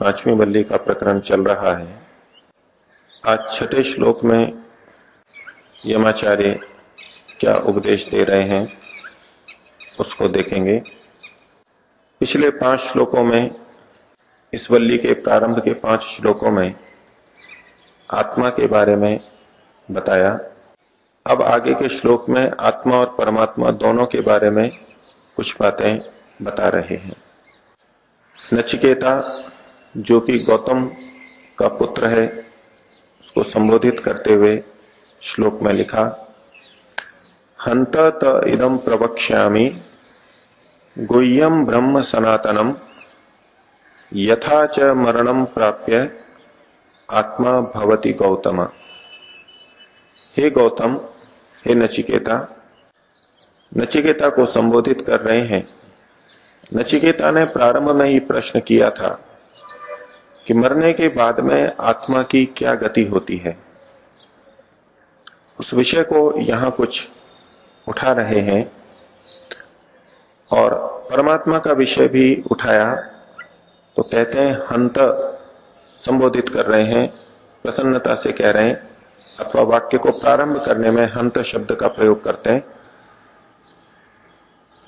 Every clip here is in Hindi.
पांचवी बल्ली का प्रकरण चल रहा है। आज छठे श्लोक में यमाचार्य क्या उपदेश दे रहे हैं, उसको देखेंगे। पिछले पाँच श्लोकों में, इस वल्ली के प्रारंभ के पाँच श्लोकों में आत्मा के बारे में बताया। अब आगे के श्लोक में आत्मा और परमात्मा दोनों के बारे में कुछ बातें बता रहे हैं। नचिकेता जो कि गौतम का पुत्र है, उसको संबोधित करते हुए श्लोक में लिखा हंत त इदम प्रवक्ष्यामी गुह्यम ब्रह्म सनातनम यथा च मरणम प्राप्य आत्मा भवती गौतम। हे गौतम, हे नचिकेता नचिकेता को संबोधित कर रहे हैं। नचिकेता ने प्रारंभ में ही प्रश्न किया था कि मरने के बाद में आत्मा की क्या गति होती है? उस विषय को यहाँ कुछ उठा रहे हैं और परमात्मा का विषय भी उठाया तो कहते हैं, हंत संबोधित कर रहे हैं, प्रसन्नता से कह रहे हैं, अथवा वाक्य को प्रारंभ करने में हंत शब्द का प्रयोग करते हैं।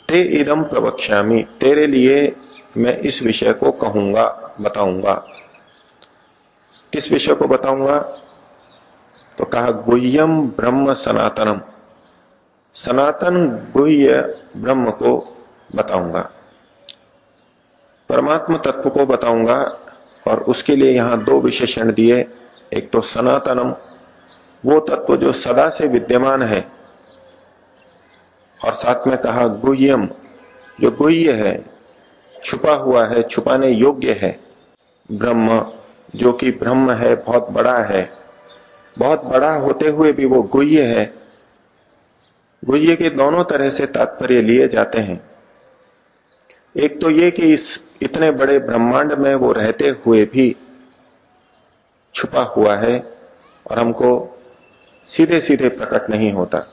ते इदम प्रवक्ष्यामी, तेरे लिए मैं इस विषय को कहूँगा, बताऊँगा। किस विषय को बताऊँगा। तो कहा गुह्यम ब्रह्म सनातनम। सनातन गुह्य ब्रह्म को बताऊँगा। परमात्म तत्व को बताऊँगा और उसके लिए यहाँ दो विशेषण दिए। एक तो सनातनम। वो तत्व जो सदा से विद्यमान है। और साथ में कहा, गुह्यम। जो गुह्य है, छुपा हुआ है, छुपाने योग्य है। ब्रह्म जो कि ब्रह्म है, बहुत बड़ा है। बहुत बड़ा होते हुए भी वो गुह्य है। गुह्य के दोनों तरह से तात्पर्य लिए जाते हैं। एक तो ये कि इस इतने बड़े ब्रह्मांड में वो रहते हुए भी छुपा हुआ है और हमको सीधे सीधे प्रकट नहीं होता।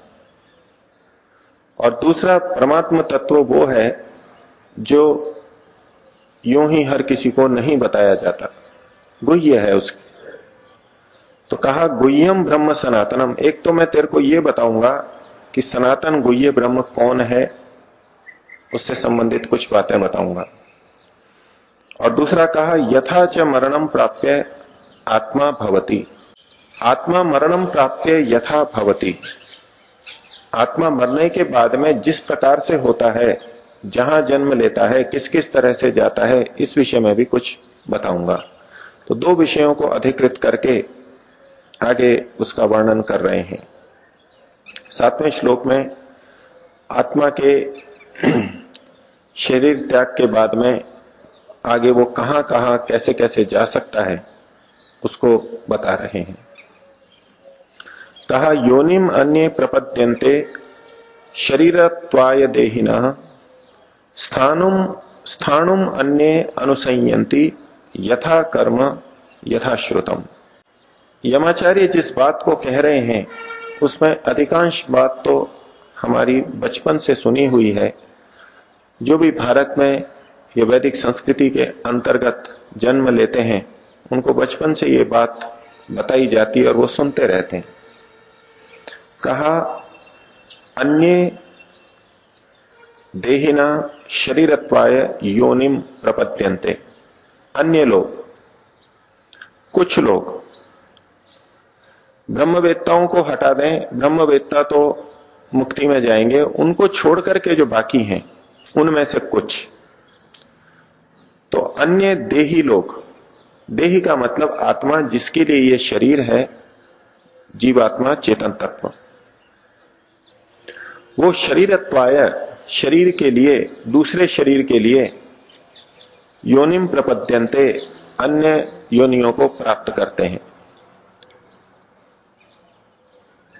और दूसरा परमात्म तत्व वो है जो यूँ ही हर किसी को नहीं बताया जाता। गुह्य है उसकी। तो कहा, गुह्यम ब्रह्म सनातनम। एक तो मैं तेरे को यह बताऊँगा कि सनातन गुह्य ब्रह्म कौन है, उससे संबंधित कुछ बातें बताऊँगा। और दूसरा कहा, यथा च मरणम प्राप्य आत्मा भवती। आत्मा मरणम प्राप्य यथा भवती। आत्मा मरने के बाद में जिस प्रकार से होता है, जहाँ जन्म लेता है, किस किस तरह से जाता है, इस विषय में भी कुछ बताऊँगा। तो दो विषयों को अधिकृत करके आगे उसका वर्णन कर रहे हैं। सातवें श्लोक में, आत्मा के शरीर त्याग के बाद में आगे वो कहाँ कहाँ कैसे कैसे जा सकता है, उसको बता रहे हैं। कहा, योनिम अन्य प्रपद्यंते शरीरत्वाय देहिन, स्थानुम स्थानुम अन्य अनुसंयंती यथा कर्म, यथा श्रुतम। यमाचार्य जिस बात को कह रहे हैं, उसमें अधिकांश बात तो हमारी बचपन से सुनी हुई है। जो भी भारत में ये वैदिक संस्कृति के अंतर्गत जन्म लेते हैं, उनको बचपन से ये बात बताई जाती है और वो सुनते रहते हैं। कहा, अन्य देहिना शरीरत्वाय योनिम प्रपत्यंते अन्य लोग, कुछ लोग, ब्रह्मवेत्ताओं को हटा दें, ब्रह्मवेत्ता तो मुक्ति में जाएँगे, उनको छोड़ करके जो बाकी हैं, उनमें से कुछ। तो अन्य देही लोग, देही का मतलब आत्मा जिसके लिए ये शरीर है, जीवात्मा चेतन तत्व। वो शरीरत्वाय शरीर के लिए, दूसरे शरीर के लिए योनिम प्रपद्यंते अन्य योनियों को प्राप्त करते हैं।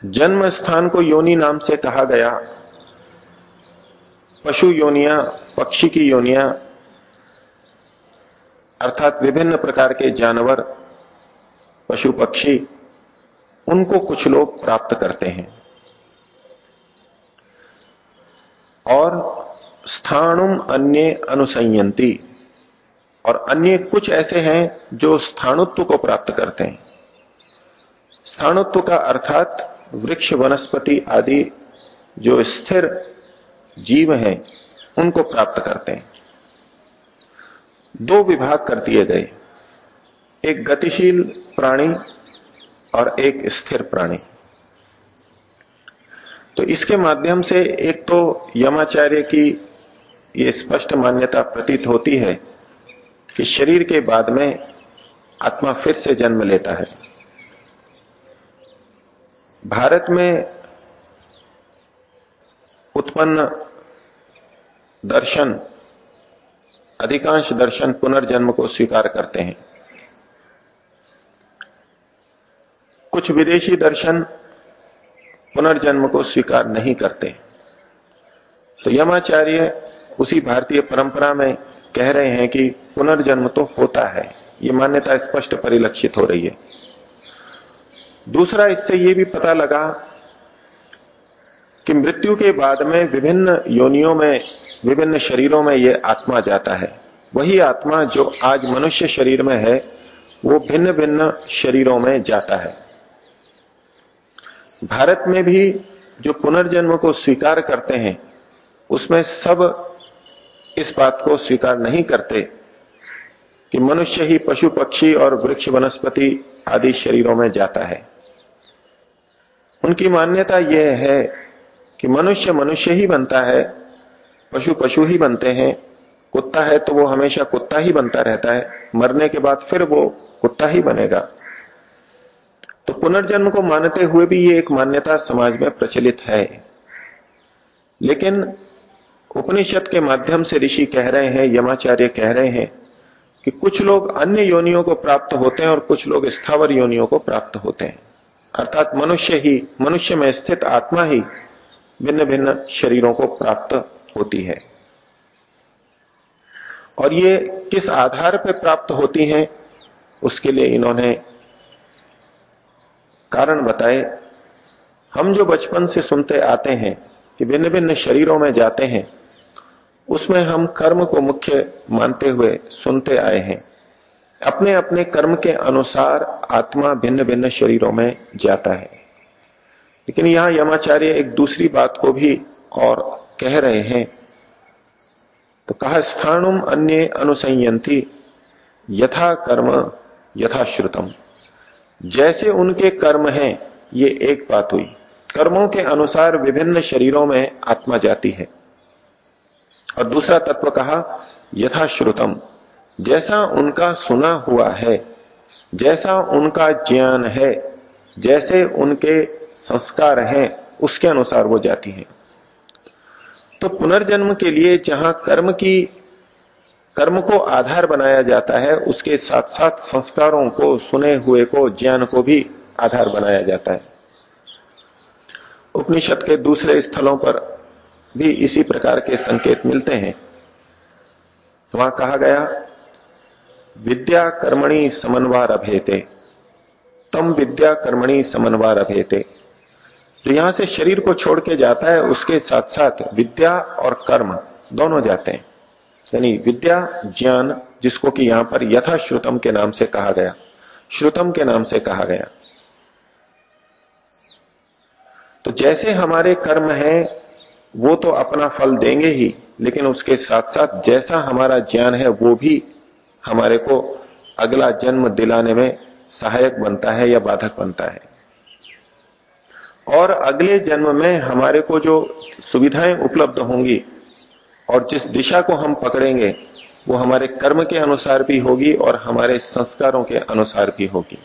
जन्म स्थान को योनि नाम से कहा गया। पशु योनिया, पक्षी की योनिया, अर्थात विभिन्न प्रकार के जानवर, पशु पक्षी, उनको कुछ लोग प्राप्त करते हैं। और स्थानुम अन्य अनुसंयंती और अन्य कुछ ऐसे हैं जो स्थानुत्व को प्राप्त करते हैं। स्थानुत्व का अर्थात वृक्ष, वनस्पति आदि जो स्थिर जीव हैं, उनको प्राप्त करते हैं। दो विभाग कर दिए गए। एक गतिशील प्राणी और एक स्थिर प्राणी। तो इसके माध्यम से एक तो यमाचार्य की ये स्पष्ट मान्यता प्रतीत होती है कि शरीर के बाद में आत्मा फिर से जन्म लेता है। भारत में उत्पन्न दर्शन, अधिकांश दर्शन पुनर्जन्म को स्वीकार करते हैं। कुछ विदेशी दर्शन पुनर्जन्म को स्वीकार नहीं करते। तो यमाचार्य उसी भारतीय परंपरा में कह रहे हैं कि पुनर्जन्म तो होता है। ये मान्यता स्पष्ट परिलक्षित हो रही है। दूसरा, इससे यह भी पता लगा कि मृत्यु के बाद में विभिन्न योनियों में, विभिन्न शरीरों में यह आत्मा जाता है। वही आत्मा जो आज मनुष्य शरीर में है, वो भिन्न भिन्न शरीरों में जाता है। भारत में भी जो पुनर्जन्म को स्वीकार करते हैं, उसमें सब इस बात को स्वीकार नहीं करते कि मनुष्य ही पशु पक्षी और वृक्ष वनस्पति आदि शरीरों में जाता है। उनकी मान्यता यह है कि मनुष्य मनुष्य ही बनता है, पशु पशु ही बनते हैं, कुत्ता है तो वो हमेशा कुत्ता ही बनता रहता है, मरने के बाद फिर वो कुत्ता ही बनेगा। तो पुनर्जन्म को मानते हुए भी ये एक मान्यता समाज में प्रचलित है। लेकिन उपनिषद के माध्यम से ऋषि कह रहे हैं, यमाचार्य कह रहे हैं कि कुछ लोग अन्य योनियों को प्राप्त होते हैं और कुछ लोग स्थावर योनियों को प्राप्त होते हैं। अर्थात मनुष्य ही, मनुष्य में स्थित आत्मा ही भिन्न भिन्न शरीरों को प्राप्त होती है। और ये किस आधार पर प्राप्त होती हैं, उसके लिए इन्होंने कारण बताए। हम जो बचपन से सुनते आते हैं कि भिन्न भिन्न शरीरों में जाते हैं उसमें हम कर्म को मुख्य मानते हुए सुनते आए हैं। अपने अपने कर्म के अनुसार आत्मा भिन्न भिन्न शरीरों में जाता है। लेकिन यहाँ यमाचार्य एक दूसरी बात को भी और कह रहे हैं। तो कहा स्थानुम अन्य अनुसंयंती यथा कर्म, यथा श्रुतम। जैसे उनके कर्म हैं, ये एक बात हुई। कर्मों के अनुसार विभिन्न शरीरों में आत्मा जाती है। और दूसरा तत्व कहा, यथा श्रुतम। जैसा उनका सुना हुआ है, जैसा उनका ज्ञान है, जैसे उनके संस्कार हैं, उसके अनुसार वो जाती है। तो पुनर्जन्म के लिए जहाँ कर्म की, कर्म को आधार बनाया जाता है, उसके साथ साथ संस्कारों को, सुने हुए को, ज्ञान को भी आधार बनाया जाता है। उपनिषद के दूसरे स्थलों पर भी इसी प्रकार के संकेत मिलते हैं। वहाँ कहा गया, विद्या कर्मणी समन्वार अभेते। तम विद्या कर्मणी समन्वार अभेते। जो यहाँ से शरीर को छोड़ के जाता है, उसके साथ साथ विद्या और कर्म दोनों जाते हैं। यानी विद्या, ज्ञान, जिसको कि यहाँ पर यथा श्रुतम के नाम से कहा गया। श्रुतम के नाम से कहा गया। तो जैसे हमारे कर्म हैं वो तो अपना फल देंगे ही, लेकिन उसके साथ साथ जैसा हमारा ज्ञान है, वो भी हमारे को अगला जन्म दिलाने में सहायक बनता है या बाधक बनता है। और अगले जन्म में हमारे को जो सुविधाएँ उपलब्ध होंगी और जिस दिशा को हम पकड़ेंगे, वो हमारे कर्म के अनुसार भी होगी और हमारे संस्कारों के अनुसार भी होगी।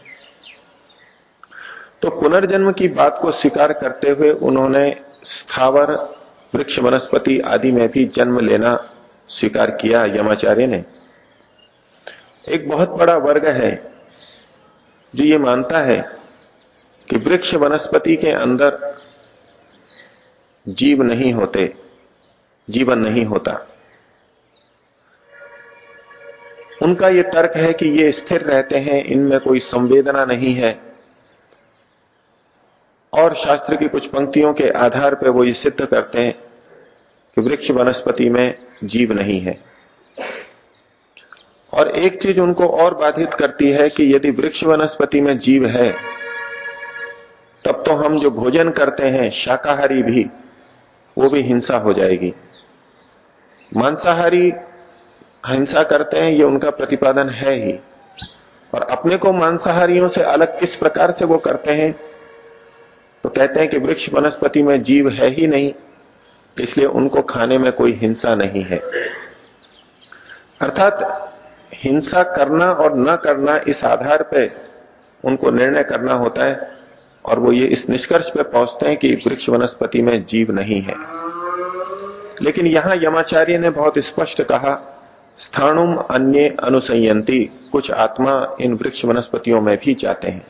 तो पुनर्जन्म की बात को स्वीकार करते हुए उन्होंने स्थावर वृक्ष वनस्पति आदि में भी जन्म लेना स्वीकार किया यमाचार्य ने। एक बहुत बड़ा वर्ग है जो ये मानता है कि वृक्ष वनस्पति के अंदर जीव नहीं होते, जीवन नहीं होता। उनका यह तर्क है कि ये स्थिर रहते हैं, इनमें कोई संवेदना नहीं है। और शास्त्र की कुछ पंक्तियों के आधार पर वो ये सिद्ध करते हैं कि वृक्ष वनस्पति में जीव नहीं है। और एक चीज़ उनको और बाधित करती है कि यदि वृक्ष वनस्पति में जीव है, तब तो हम जो भोजन करते हैं, शाकाहारी भी, वो भी हिंसा हो जाएगी। मांसाहारी हिंसा करते हैं, ये उनका प्रतिपादन है ही। और अपने को मांसाहारियों से अलग किस प्रकार से वो करते हैं? तो कहते हैं कि वृक्ष वनस्पति में जीव है ही नहीं। इसलिए उनको खाने में कोई हिंसा नहीं है। अर्थात हिंसा करना और न करना इस आधार पर उनको निर्णय करना होता है और वो ये इस निष्कर्ष पे पहुँचते हैं कि वृक्ष वनस्पति में जीव नहीं है। लेकिन यहाँ यमाचार्य ने बहुत स्पष्ट कहा, स्थाणुम अन्य अनुसंयंती कुछ आत्मा इन वृक्ष वनस्पतियों में भी जाते हैं।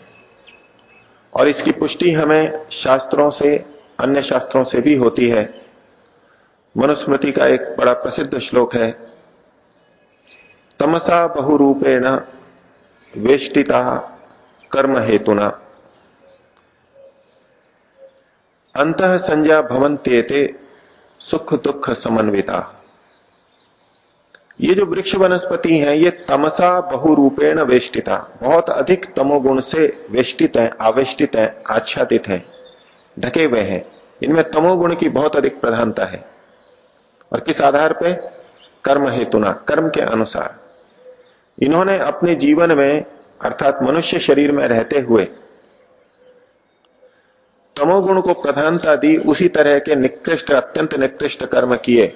और इसकी पुष्टि हमें शास्त्रों से, अन्य शास्त्रों से भी होती है। मनुस्मृति का एक बड़ा प्रसिद्ध श्लोक है। तमसा बहुरूपेण वेष्टिता कर्म हेतुना। अंत संज्ञा भवंत्येते सुख दुख समन्विता। ये जो वृक्ष वनस्पति हैं, ये तमसा बहुरूपेण वेष्टिता। बहुत अधिक तमोगुण से वेष्टित हैं आवेष्टित हैं, आच्छादित हैं, ढके हुए हैं। इनमें तमोगुण की बहुत अधिक प्रधानता है। और किस आधार पे? कर्म हेतुना कर्म के अनुसार। इन्होंने अपने जीवन में, अर्थात मनुष्य शरीर में रहते हुए तमोगुण को प्रधानता दी, उसी तरह के निकृष्ट, अत्यंत निकृष्ट कर्म किए।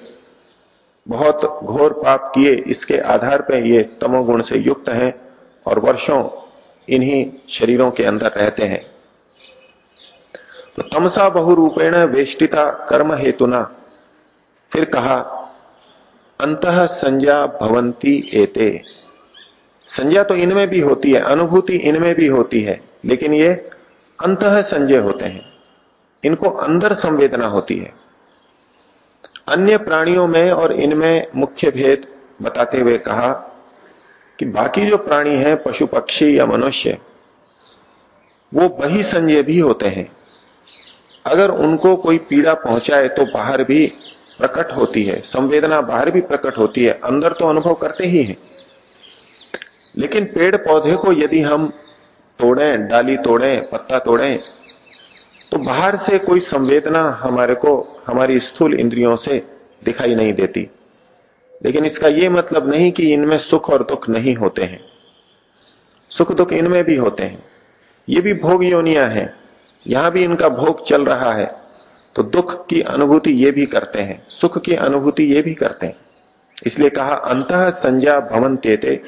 बहुत घोर पाप किए, इसके आधार पर ये तमोगुण से युक्त हैं और वर्षों इन्हीं शरीरों के अंदर रहते हैं। तो तमसा बहुरूपेण वेष्टिता कर्म हेतुना फिर कहा, अंत संज्ञा भवंती एते। संज्ञा तो इनमें भी होती है, अनुभूति इनमें भी होती है, लेकिन ये अंत संजय होते हैं। इनको अंदर संवेदना होती है। अन्य प्राणियों में और इनमें मुख्य भेद बताते हुए कहा कि बाकी जो प्राणी हैं, पशु, पक्षी या मनुष्य, वो बही संजय भी होते हैं। अगर उनको कोई पीड़ा पहुँचाए तो बाहर भी प्रकट होती है, संवेदना बाहर भी प्रकट होती है, अंदर तो अनुभव करते ही हैं। लेकिन पेड़ पौधे को यदि हम तोड़ें, डाली तोड़ें, पत्ता तोड़ें तो बाहर से कोई संवेदना हमारे को, हमारी स्थूल इंद्रियों से दिखाई नहीं देती। लेकिन इसका यह मतलब नहीं कि इनमें सुख और दुख नहीं होते हैं। सुख दुख इनमें भी होते हैं। ये भी भोग योनिया है। यहाँ भी इनका भोग चल रहा है। तो दुख की अनुभूति ये भी करते हैं, सुख की अनुभूति ये भी करते हैं। इसलिए कहा, अंत संज्ञा भवन तेते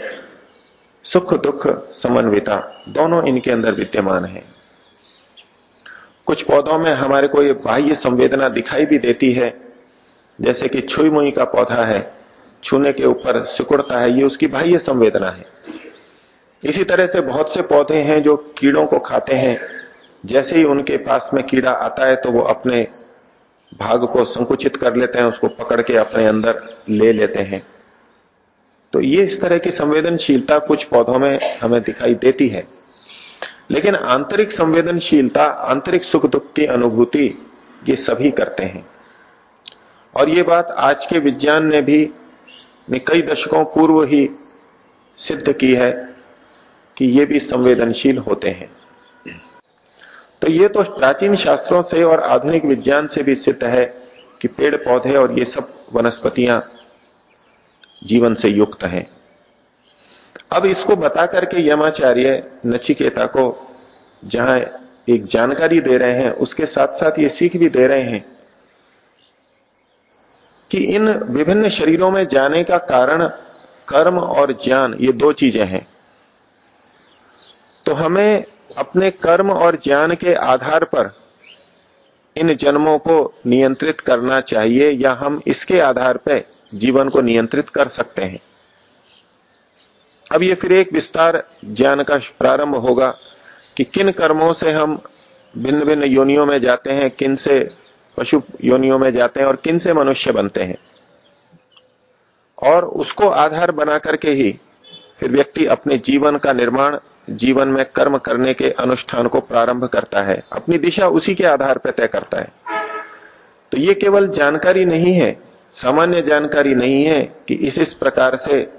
सुख दुख समन्विता, दोनों इनके अंदर विद्यमान है। कुछ पौधों में हमारे को ये बाह्य संवेदना दिखाई भी देती है, जैसे कि छुई मुई का पौधा है, छूने के ऊपर सिकुड़ता है, ये उसकी बाह्य संवेदना है। इसी तरह से बहुत से पौधे हैं जो कीड़ों को खाते हैं, जैसे ही उनके पास में कीड़ा आता है तो वो अपने भाग को संकुचित कर लेते हैं, उसको पकड़ के अपने अंदर ले लेते हैं। तो ये इस तरह की संवेदनशीलता कुछ पौधों में हमें दिखाई देती है। लेकिन आंतरिक संवेदनशीलता, आंतरिक सुख दुख की अनुभूति, ये सभी करते हैं। और ये बात आज के विज्ञान ने भी, ने कई दशकों पूर्व ही सिद्ध की है कि ये भी संवेदनशील होते हैं। तो ये तो प्राचीन शास्त्रों से और आधुनिक विज्ञान से भी सिद्ध है कि पेड़ पौधे और ये सब वनस्पतियाँ जीवन से युक्त हैं। अब इसको बता करके यमाचार्य नचिकेता को जहाँ एक जानकारी दे रहे हैं, उसके साथ साथ ये सीख भी दे रहे हैं कि इन विभिन्न शरीरों में जाने का कारण कर्म और ज्ञान, ये दो चीज़ें हैं। तो हमें अपने कर्म और ज्ञान के आधार पर इन जन्मों को नियंत्रित करना चाहिए या हम इसके आधार पर जीवन को नियंत्रित कर सकते हैं। अब ये फिर एक विस्तार ज्ञान का प्रारंभ होगा कि किन कर्मों से हम भिन्न भिन्न योनियों में जाते हैं, किन से पशु योनियों में जाते हैं और किन से मनुष्य बनते हैं। और उसको आधार बना करके ही फिर व्यक्ति अपने जीवन का निर्माण जीवन में कर्म करने के अनुष्ठान को प्रारंभ करता है, अपनी दिशा उसी के आधार पर तय करता है। तो ये केवल जानकारी नहीं है, सामान्य जानकारी नहीं है कि इस इस प्रकार से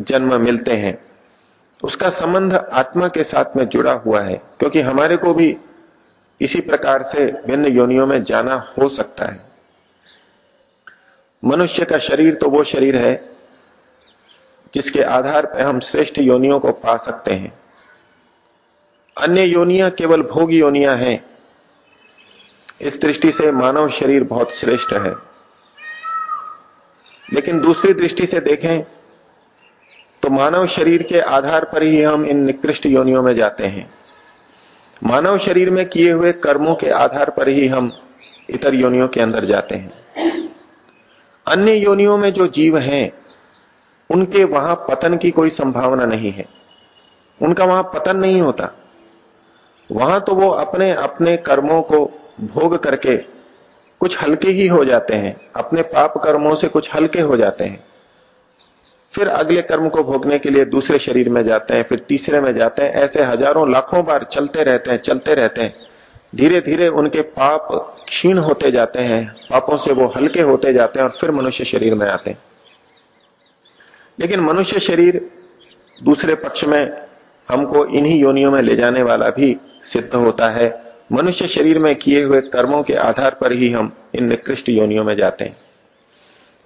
जन्म मिलते हैं। उसका संबंध आत्मा के साथ में जुड़ा हुआ है, क्योंकि हमारे को भी इसी प्रकार से भिन्न योनियों में जाना हो सकता है। मनुष्य का शरीर तो वो शरीर है जिसके आधार पर हम श्रेष्ठ योनियों को पा सकते हैं। अन्य योनियाँ केवल भोग योनियाँ हैं। इस दृष्टि से मानव शरीर बहुत श्रेष्ठ है। लेकिन दूसरी दृष्टि से देखें तो मानव शरीर के आधार पर ही हम इन निकृष्ट योनियों में जाते हैं। मानव शरीर में किए हुए कर्मों के आधार पर ही हम इतर योनियों के अंदर जाते हैं। अन्य योनियों में जो जीव हैं उनके वहाँ पतन की कोई संभावना नहीं है। उनका वहाँ पतन नहीं होता। वहाँ तो वो अपने अपने कर्मों को भोग करके कुछ हल्के ही हो जाते हैं। अपने पाप कर्मों से कुछ हल्के हो जाते हैं। फिर अगले कर्म को भोगने के लिए दूसरे शरीर में जाते हैं, फिर तीसरे में जाते हैं। ऐसे हज़ारों, लाखों बार चलते रहते हैं, चलते रहते हैं। धीरे धीरे उनके पाप क्षीण होते जाते हैं, पापों से वो हल्के होते जाते हैं और फिर मनुष्य शरीर में आते हैं। लेकिन मनुष्य शरीर दूसरे पक्ष में हमको इन्हीं योनियों में ले जाने वाला भी सिद्ध होता है। मनुष्य शरीर में किए हुए कर्मों के आधार पर ही हम इन निकृष्ट योनियों में जाते हैं।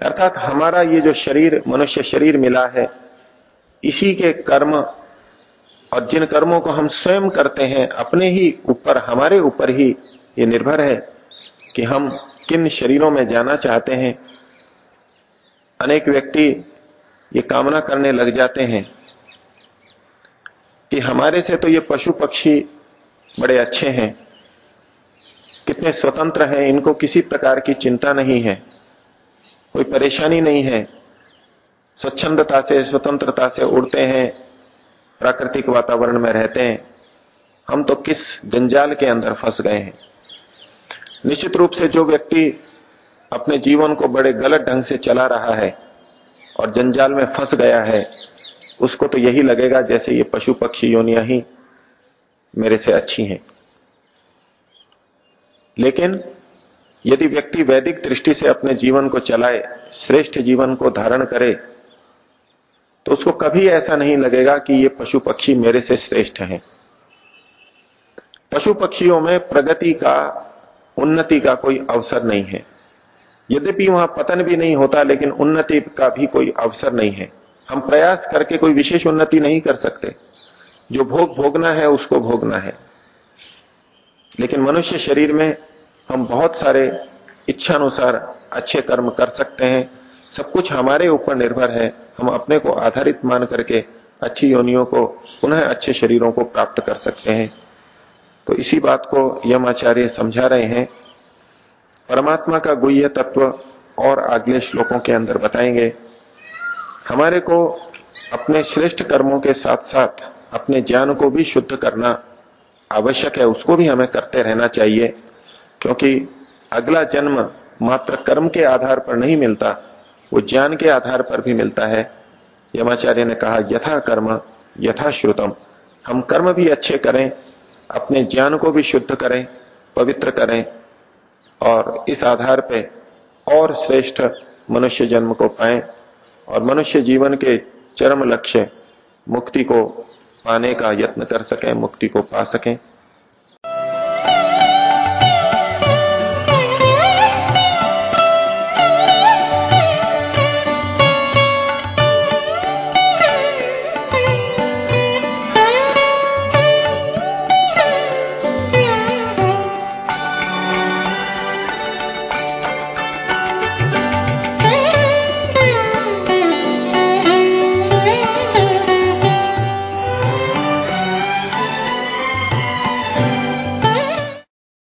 अर्थात हमारा ये जो शरीर, मनुष्य शरीर मिला है, इसी के कर्म और जिन कर्मों को हम स्वयं करते हैं, अपने ही ऊपर, हमारे ऊपर ही ये निर्भर है कि हम किन शरीरों में जाना चाहते हैं। अनेक व्यक्ति ये कामना करने लग जाते हैं कि हमारे से तो ये पशु पक्षी बड़े अच्छे हैं, कितने स्वतंत्र हैं, इनको किसी प्रकार की चिंता नहीं है, कोई परेशानी नहीं है। स्वच्छंदता से, स्वतंत्रता से उड़ते हैं, प्राकृतिक वातावरण में रहते हैं। हम तो किस जंजाल के अंदर फंस गए हैं। निश्चित रूप से जो व्यक्ति अपने जीवन को बड़े गलत ढंग से चला रहा है और जंजाल में फंस गया है, उसको तो यही लगेगा जैसे ये पशु पक्षी योनिया ही मेरे से अच्छी हैं। लेकिन यदि व्यक्ति वैदिक दृष्टि से अपने जीवन को चलाए, श्रेष्ठ जीवन को धारण करे तो उसको कभी ऐसा नहीं लगेगा कि ये पशु पक्षी मेरे से श्रेष्ठ हैं। पशु पक्षियों में प्रगति का, उन्नति का कोई अवसर नहीं है। यद्यपि वहाँ पतन भी नहीं होता, लेकिन उन्नति का भी कोई अवसर नहीं है। हम प्रयास करके कोई विशेष उन्नति नहीं कर सकते। जो भोग भोगना है, उसको भोगना है। लेकिन मनुष्य शरीर में हम बहुत सारे इच्छानुसार अच्छे कर्म कर सकते हैं। सब कुछ हमारे ऊपर निर्भर है। हम अपने को आधारित मान करके अच्छी योनियों को, पुनः अच्छे शरीरों को प्राप्त कर सकते हैं। तो इसी बात को यम आचार्य समझा रहे हैं। परमात्मा का गुह्य तत्व और अगले श्लोकों के अंदर बताएँगे। हमारे को अपने श्रेष्ठ कर्मों के साथ साथ अपने ज्ञान को भी शुद्ध करना आवश्यक है, उसको भी हमें करते रहना चाहिए, क्योंकि अगला जन्म मात्र कर्म के आधार पर नहीं मिलता, वो ज्ञान के आधार पर भी मिलता है। यमाचार्य ने कहा, यथा कर्म, यथा श्रुतम। हम कर्म भी अच्छे करें, अपने ज्ञान को भी शुद्ध करें, पवित्र करें और इस आधार पे और श्रेष्ठ मनुष्य जन्म को पाए और मनुष्य जीवन के चरम लक्ष्य मुक्ति को पाने का यत्न कर सकें, मुक्ति को पा सकें।